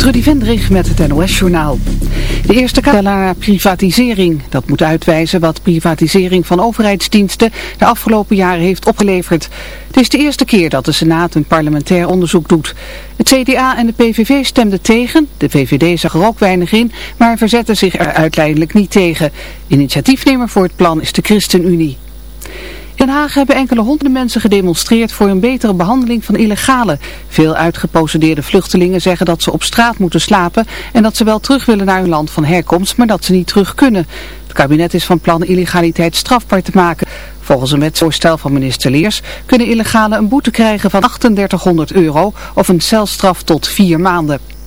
Trudy Vendrig met het NOS-journaal. De eerste naar privatisering. Dat moet uitwijzen wat privatisering van overheidsdiensten de afgelopen jaren heeft opgeleverd. Het is de eerste keer dat de Senaat een parlementair onderzoek doet. Het CDA en de PVV stemden tegen. De VVD zag er ook weinig in, maar verzetten zich er uiteindelijk niet tegen. Initiatiefnemer voor het plan is de ChristenUnie. Den Haag hebben enkele honderden mensen gedemonstreerd voor een betere behandeling van illegalen. Veel uitgeprocedeerde vluchtelingen zeggen dat ze op straat moeten slapen en dat ze wel terug willen naar hun land van herkomst, maar dat ze niet terug kunnen. Het kabinet is van plan illegaliteit strafbaar te maken. Volgens een wetsvoorstel van minister Leers kunnen illegalen een boete krijgen van 3800 euro of een celstraf tot vier maanden.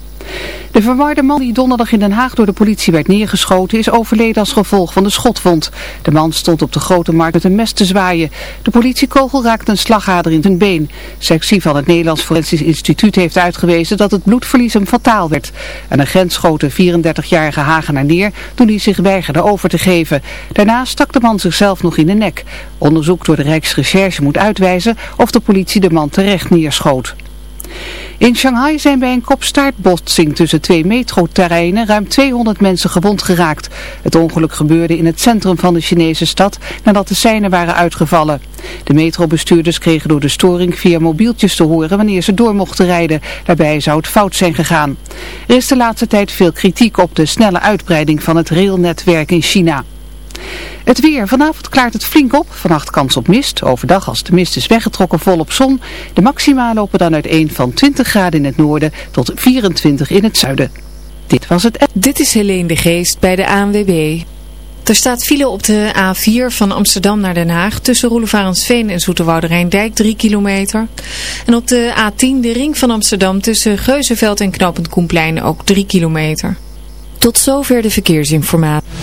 De verwarde man die donderdag in Den Haag door de politie werd neergeschoten is overleden als gevolg van de schotwond. De man stond op de grote markt met een mes te zwaaien. De politiekogel raakte een slagader in zijn been. Sectie van het Nederlands Forensisch Instituut heeft uitgewezen dat het bloedverlies hem fataal werd. Een agent schoot de 34-jarige Hagenaar neer toen hij zich weigerde over te geven. Daarna stak de man zichzelf nog in de nek. Onderzoek door de Rijksrecherche moet uitwijzen of de politie de man terecht neerschoot. In Shanghai zijn bij een kopstaartbotsing tussen twee metroterreinen ruim 200 mensen gewond geraakt. Het ongeluk gebeurde in het centrum van de Chinese stad nadat de seinen waren uitgevallen. De metrobestuurders kregen door de storing via mobieltjes te horen wanneer ze door mochten rijden. Daarbij zou het fout zijn gegaan. Er is de laatste tijd veel kritiek op de snelle uitbreiding van het railnetwerk in China. Het weer. Vanavond klaart het flink op. Vannacht kans op mist. Overdag als de mist is weggetrokken volop zon. De maxima lopen dan uiteen van 20 graden in het noorden tot 24 in het zuiden. Dit was het. Dit is Helene de Geest bij de ANWB. Er staat file op de A4 van Amsterdam naar Den Haag tussen Roelevarensveen en Zoeterwoude Rijndijk 3 kilometer. En op de A10 de ring van Amsterdam tussen Geuzenveld en Knopend Koenplein ook 3 kilometer. Tot zover de verkeersinformatie.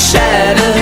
See,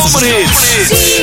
Zomerhits.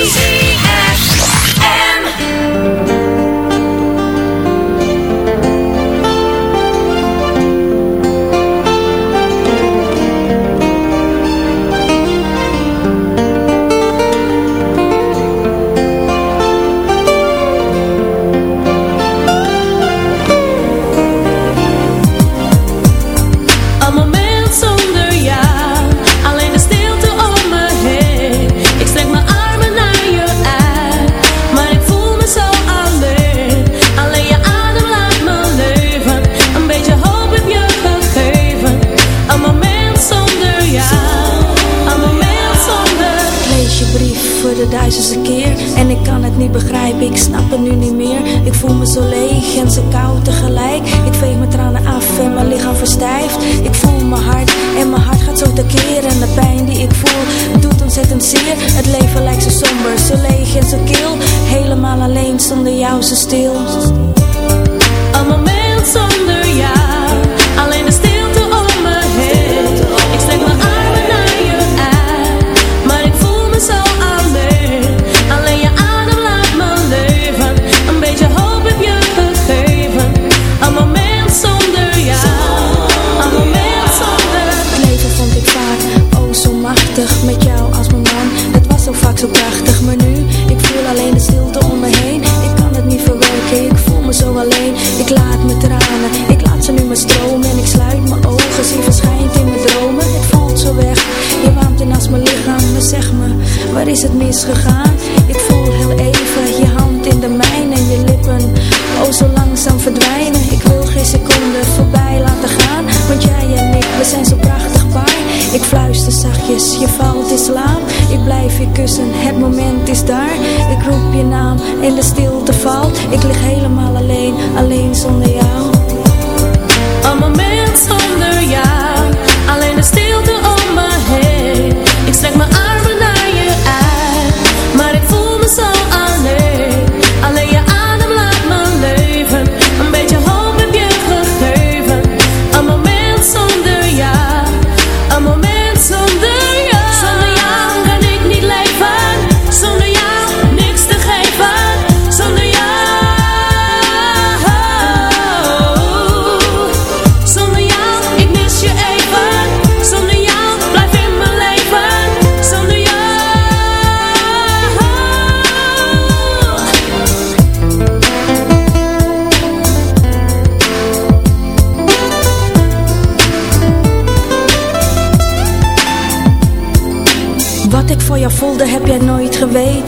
het moment is daar. Ik roep je naam en de stil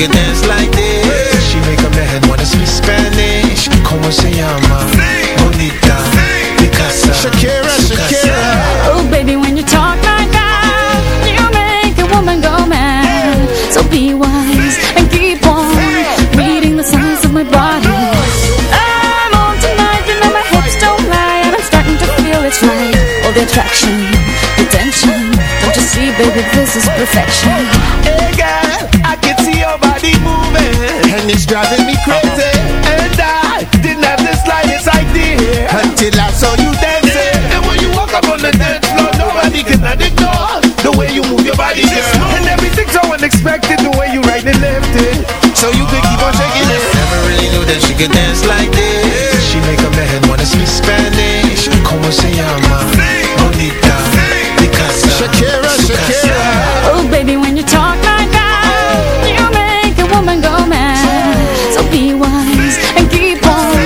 can dance like this. She make a man wanna speak Spanish. Como se llama? Bonita. Picasa. Shakira, Shakira. Oh baby, when you talk like that You make a woman go mad. So be wise and keep on Reading the signs of my body. I'm on tonight, you know my hips don't lie And I'm starting to feel it's right. All the attraction, the tension Don't you see, baby, this is perfection. Can dance like this. She make a man wanna speak Spanish. Como se llama? Bonita. Picasa. Shakira, Shakira. Oh, baby, when you talk like that, you make a woman go mad. So be wise and keep on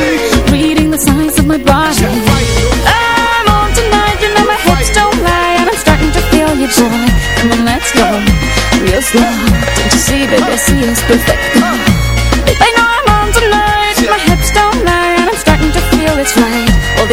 reading the signs of my body. I'm on tonight, you know my hips don't lie, and I'm starting to feel you, boy. Come on, let's go real slow. Don't you see, baby, I see it's perfect.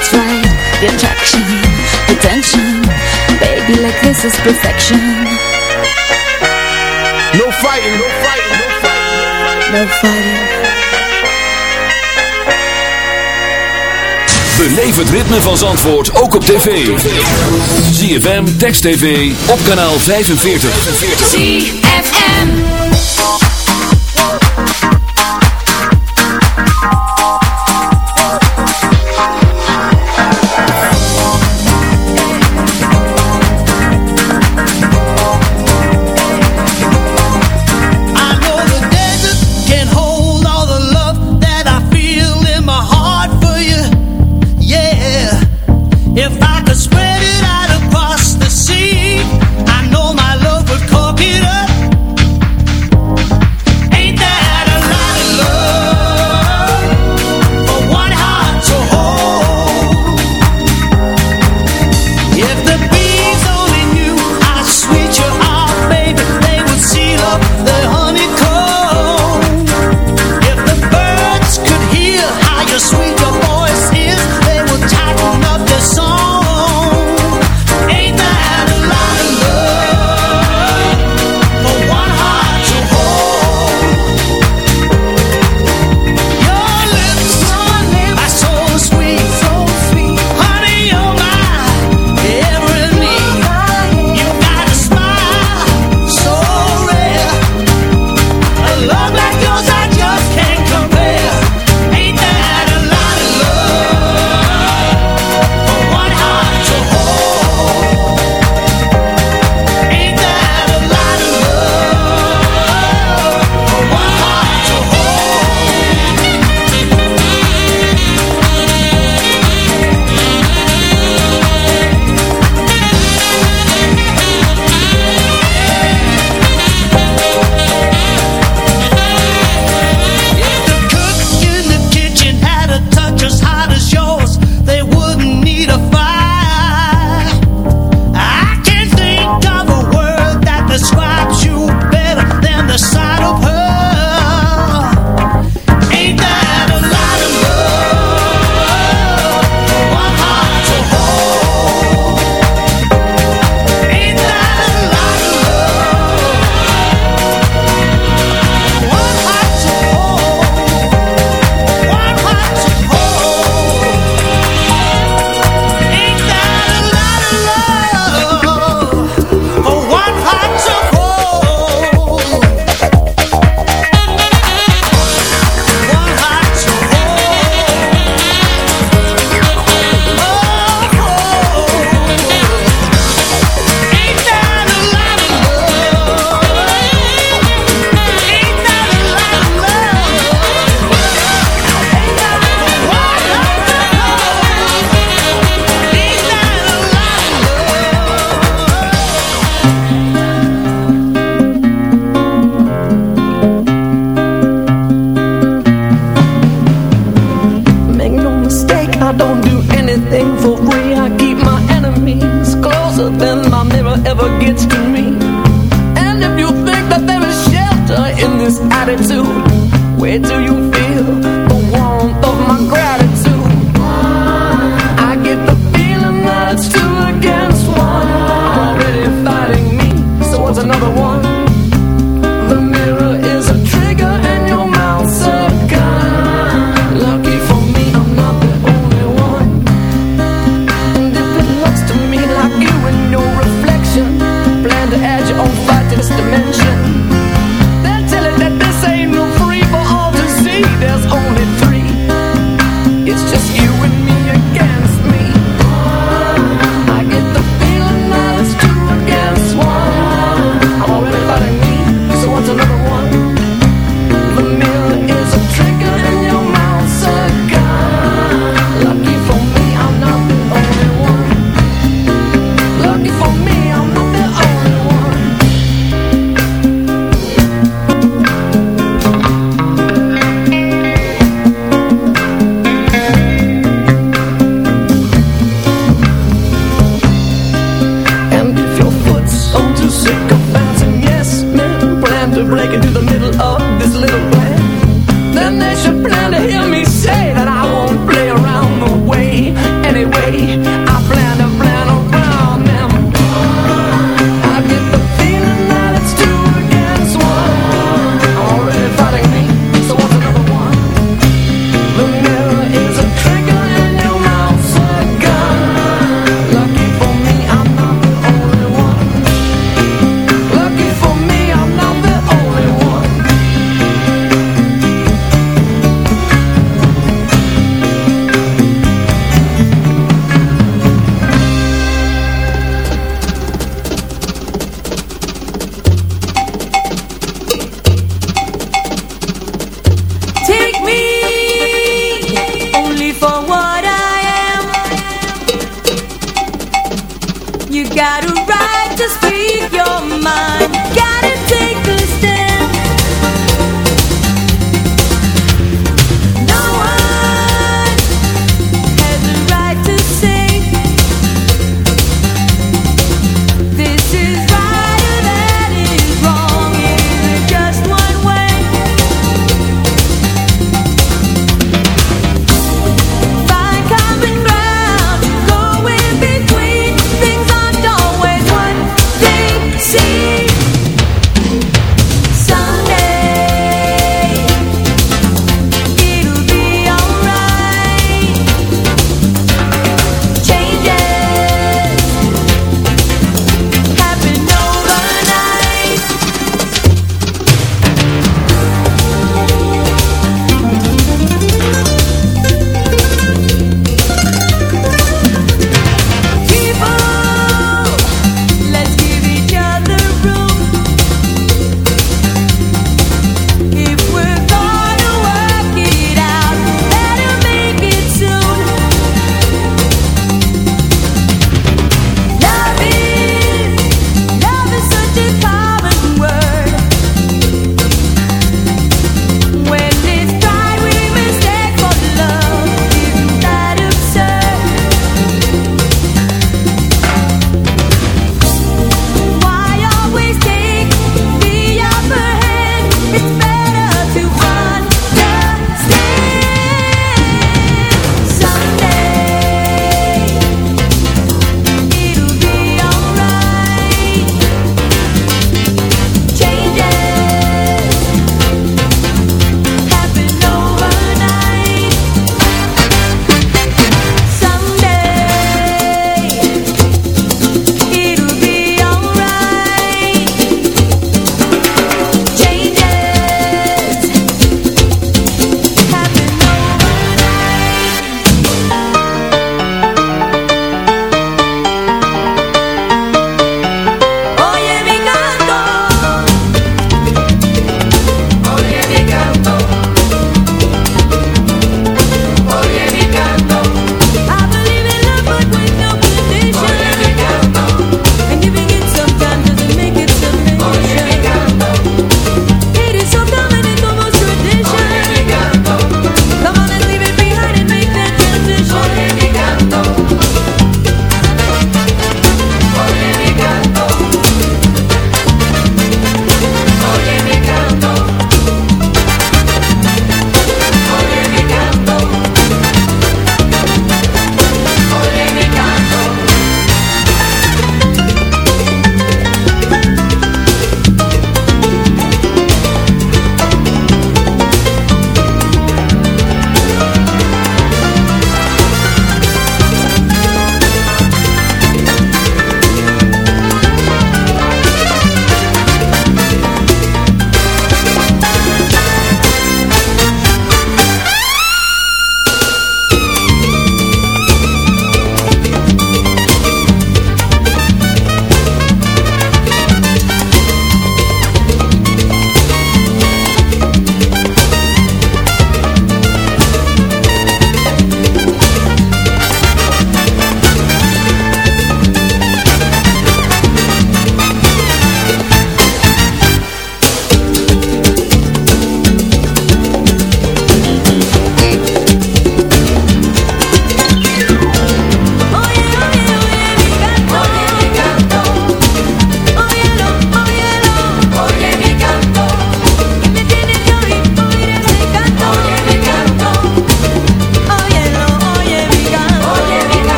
it's right. The attraction, the tension. Baby, like this is perfection. No fighting, no fighting, no fighting. No fighting. Beleef het ritme van Zandvoort ook op tv. ZFM, Text TV, op kanaal 45. ZFM.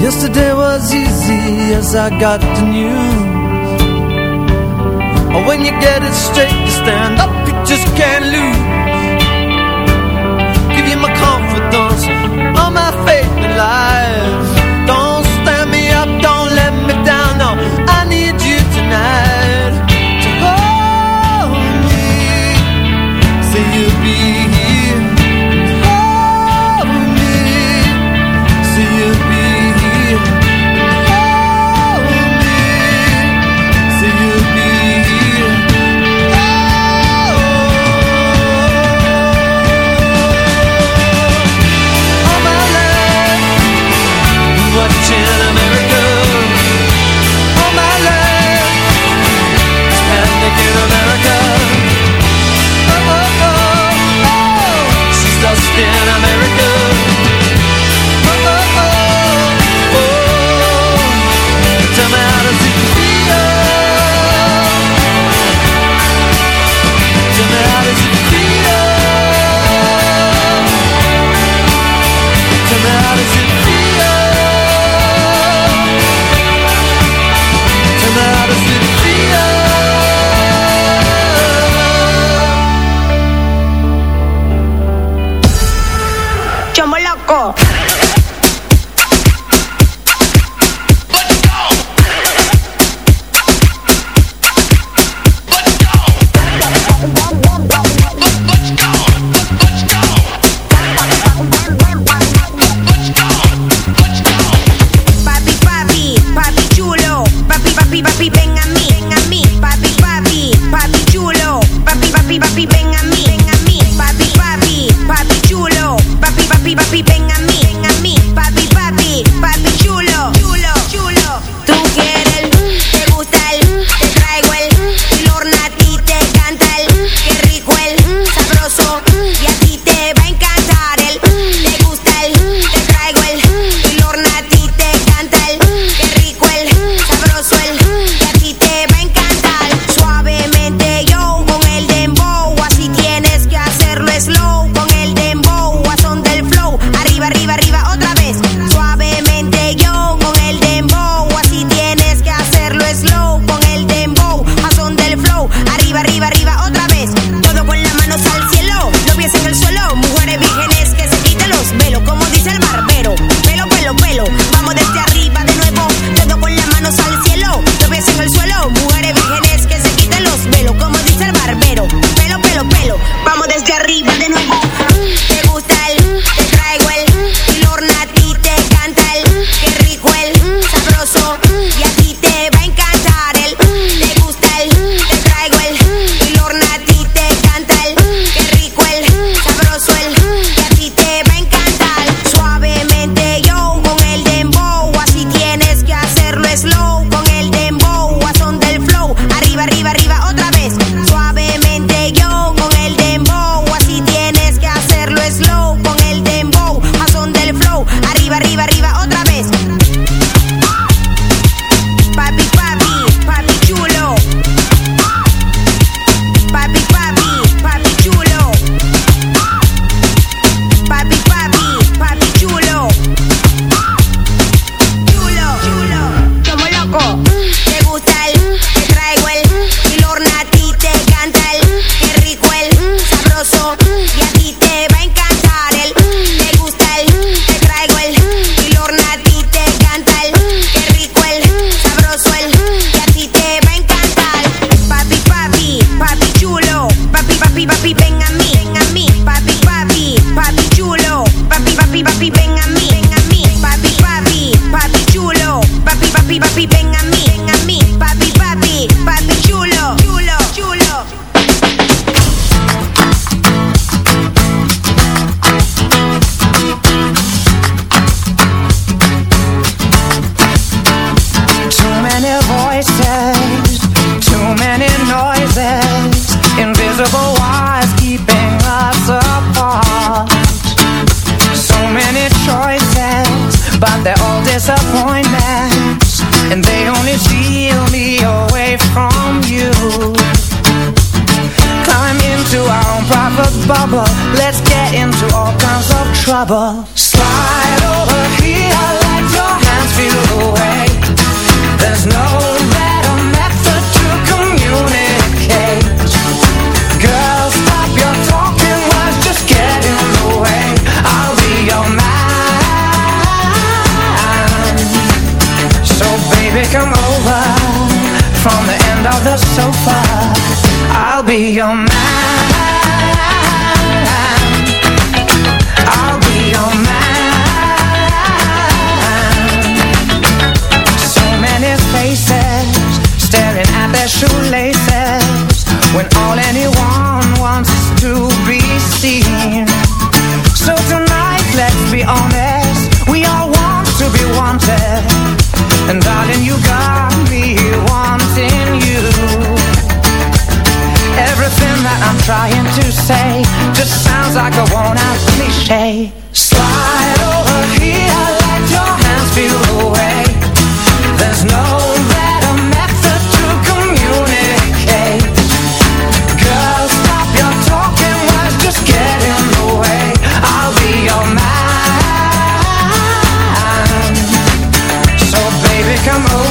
Yesterday was easy as I got the news. Or when you get it straight, you stand up, you just can't lose. Give you my confidence,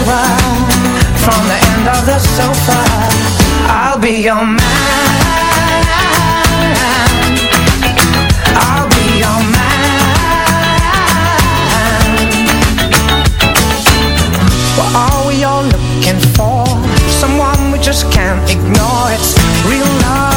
from the end of the sofa. I'll be your man. I'll be your man. What are we all looking for? Someone we just can't ignore. It's real love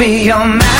be your man.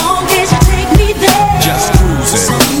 Just cruising.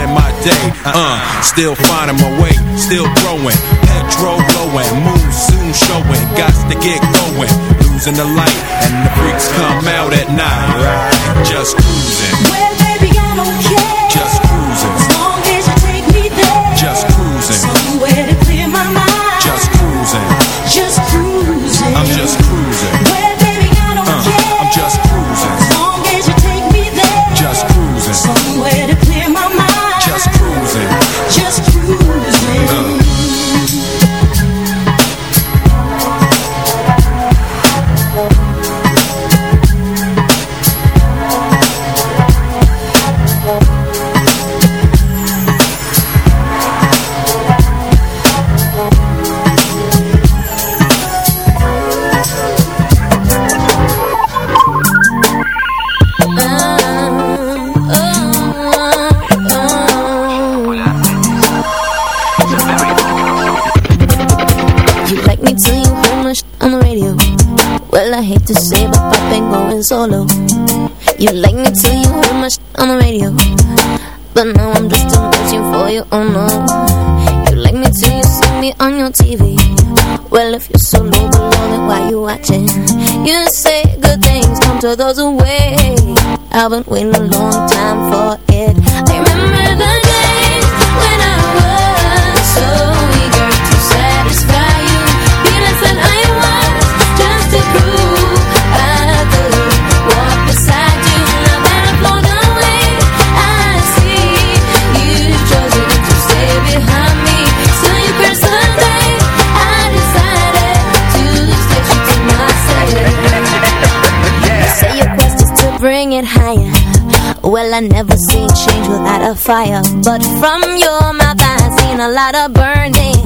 my day. Uh, still finding my way, still growing. Petrol blowing, moon soon showing. Got to get going, losing the light, and the freaks come out at night. Just cruising, Well, baby, I don't care. just cruising, As long as you take me there. just cruising, Somewhere to clear my mind. just cruising. Just cruising. I'm just cruising. Well, I hate to say, but I've been going solo. You like me till you hear my sh on the radio. But now I'm just too much for you, oh no. You like me till you see me on your TV. Well, if you're so low below, then why you watching? You say good things come to those who wait. I've been waiting a long time for it. I remember the never seen change without a fire. But from your mouth, I have seen a lot of burning.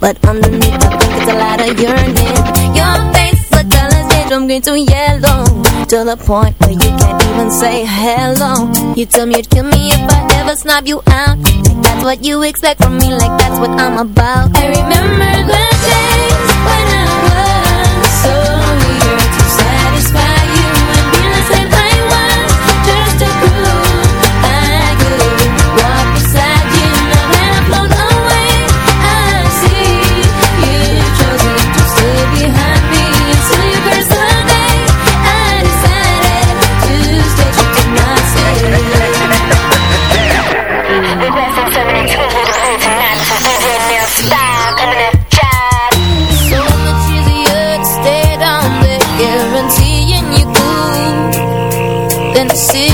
But underneath, I think it's a lot of yearning. Your face, the colors change from green to yellow. To the point where you can't even say hello. You tell me you'd kill me if I ever snob you out. Like that's what you expect from me, like that's what I'm about. I remember the days when I See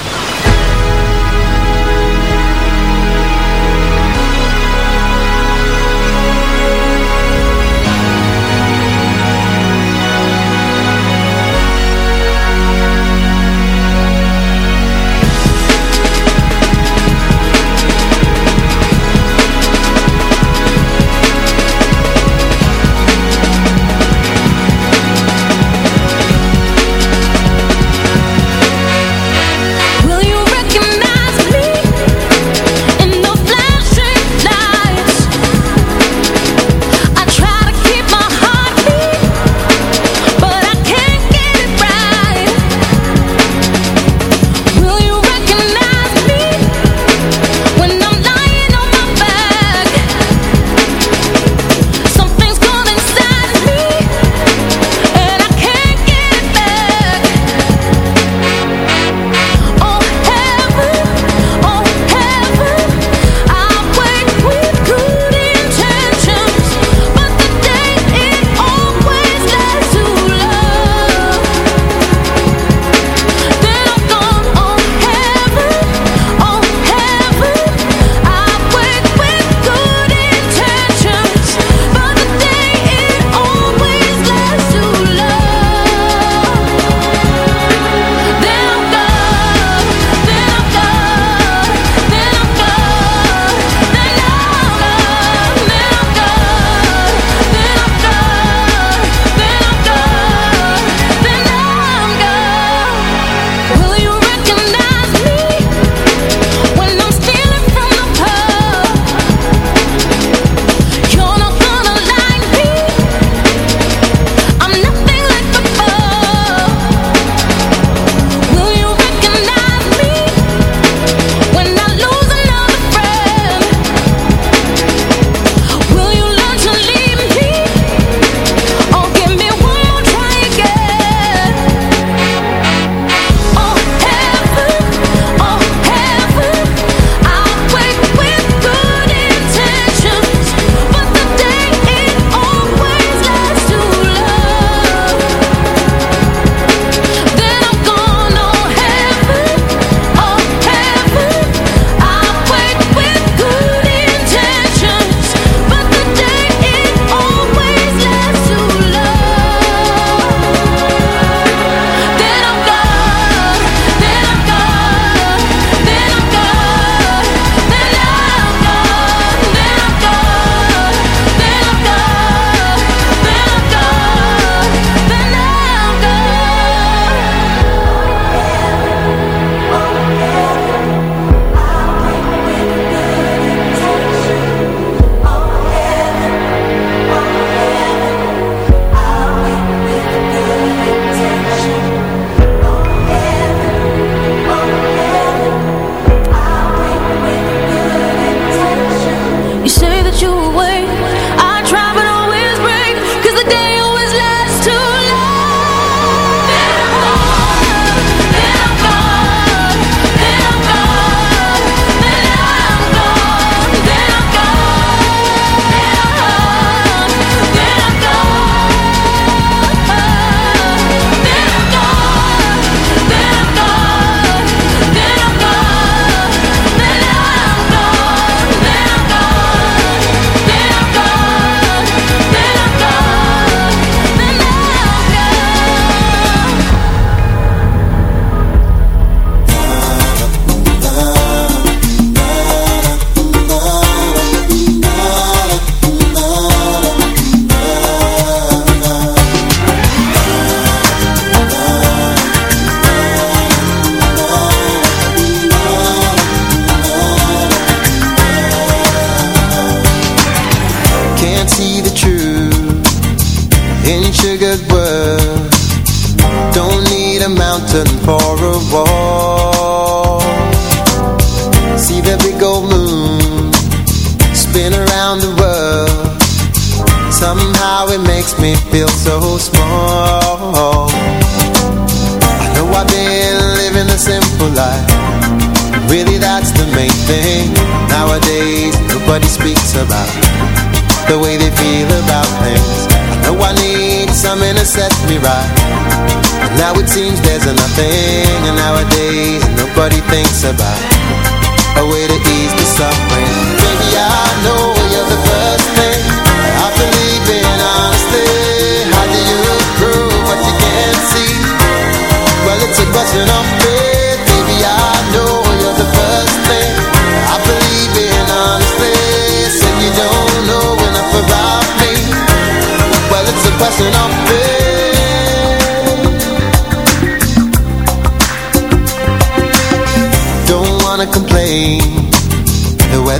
Thinks about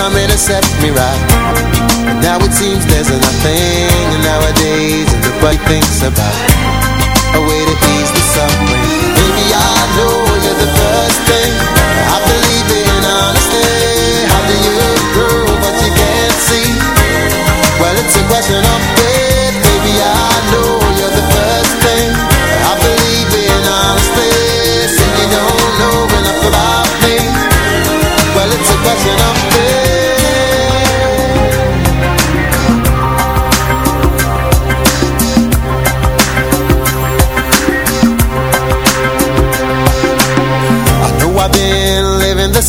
I to set me right. And now it seems there's nothing. And nowadays, nobody thinks about a way to ease the suffering. Baby, I know you're the first thing. I believe in honesty. How do you prove what you can't see? Well, it's a question of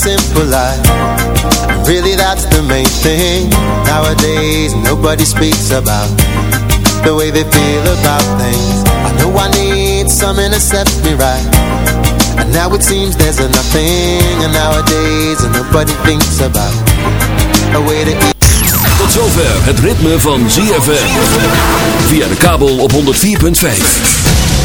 simple life. Really, that's the main thing. Nowadays, nobody speaks about the way they feel about things. I know I need something to set me right. And now it seems there's a nothing. And nowadays, nobody thinks about a way to eat. Tot zover het ritme van ZFM. Via de kabel op 104.5.